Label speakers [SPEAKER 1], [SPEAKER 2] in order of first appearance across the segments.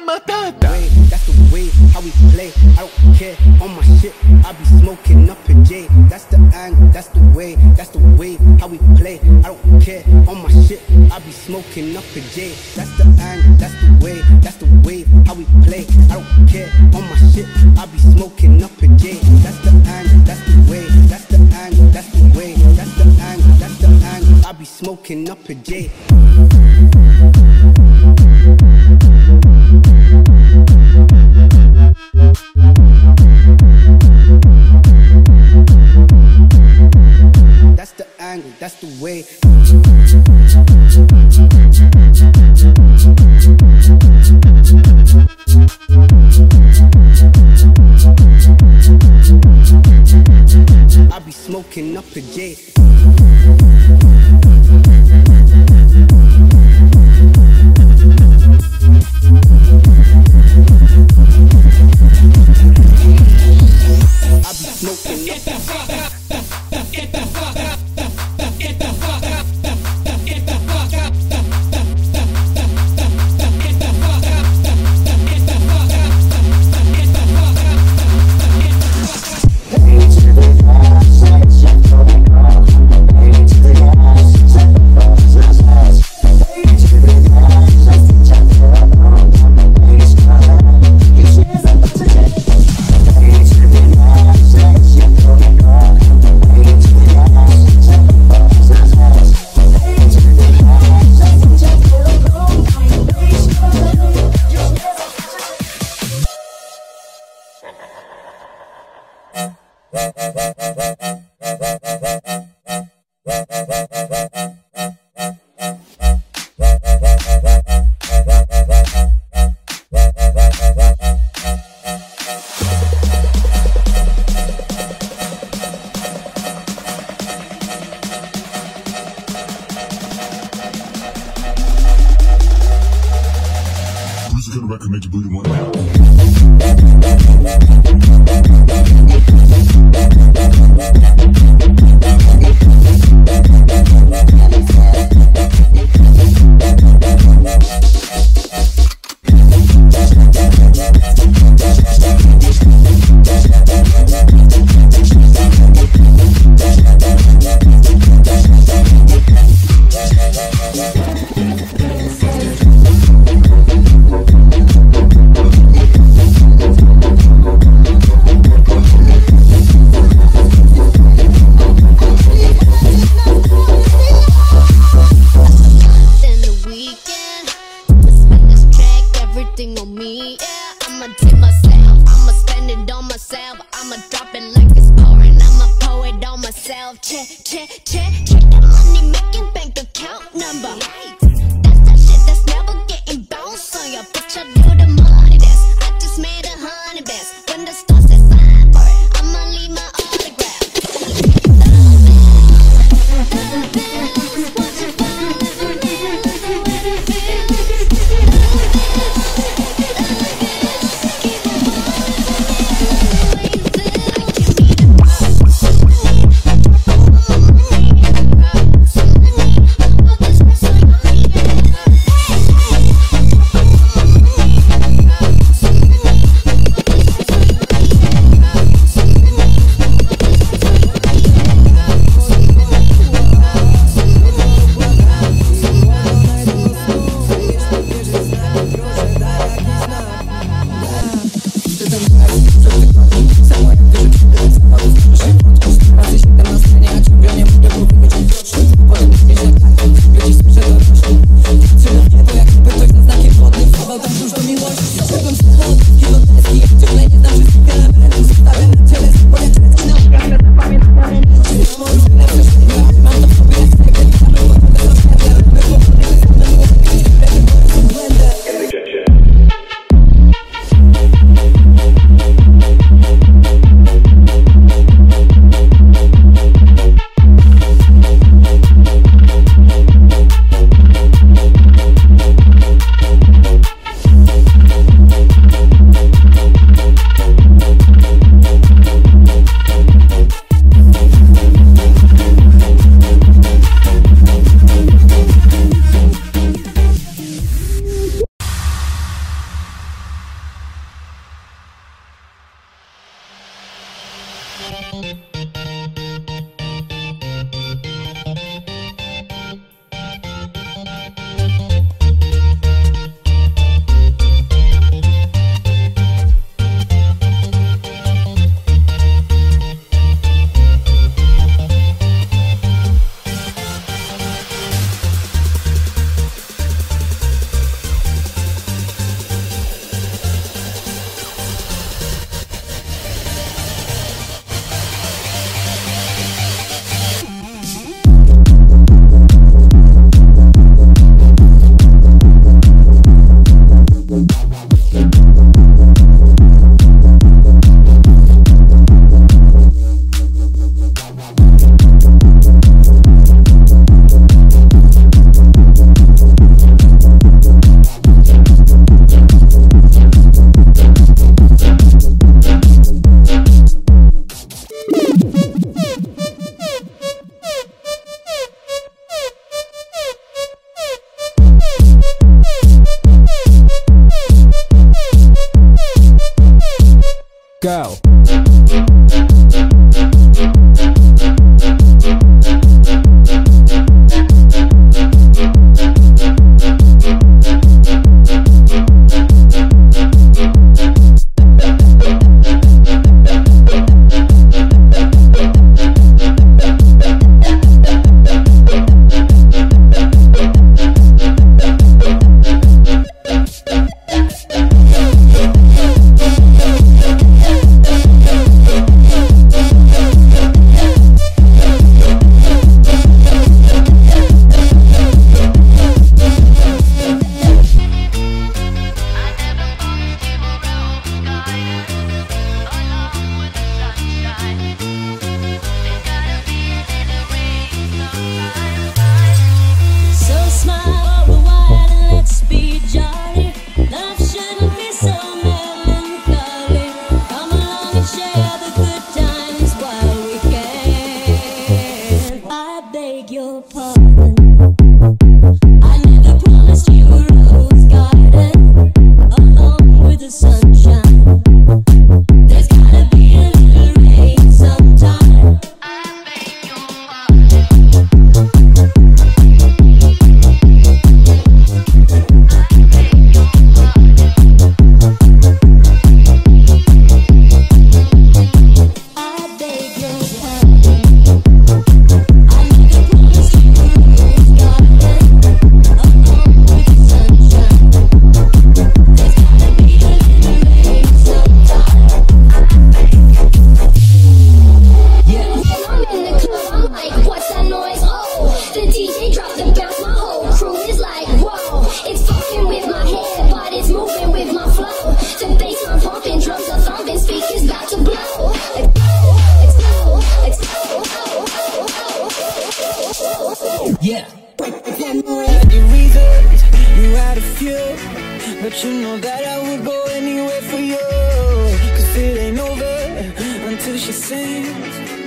[SPEAKER 1] Matata.
[SPEAKER 2] way, that's the way how we play. I don't care on my shit. I be smoking up a J. That's the angle, that's the way, that's the way how we play. I don't care on my shit. I be smoking up a J. That's the angle, that's the way, that's the way how we play. I don't care on my shit. I be smoking up a J. That's the angle, that's the way, that's the angle, that's the way, that's the angle, that's the angle. I be smoking up a J. that's the way. I be smoking up a J.
[SPEAKER 3] myself. Check, check, check, check I
[SPEAKER 4] never You know that I would go anywhere for you. Cause it ain't over until she sings.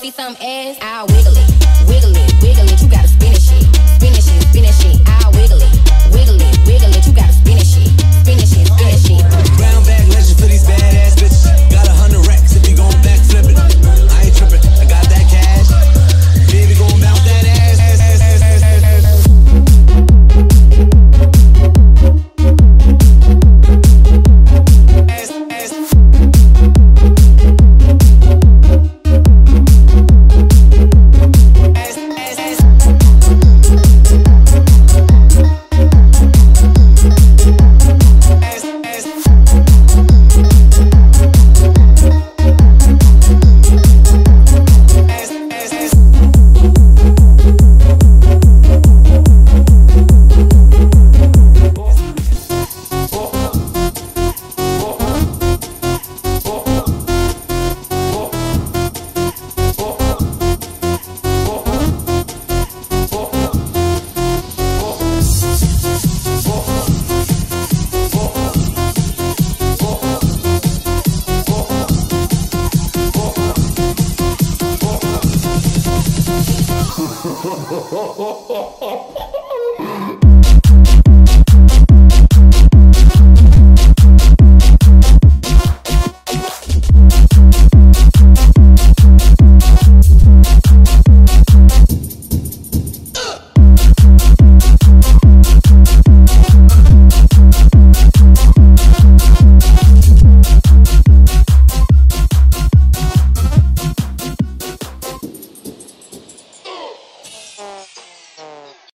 [SPEAKER 3] see some ass,
[SPEAKER 5] I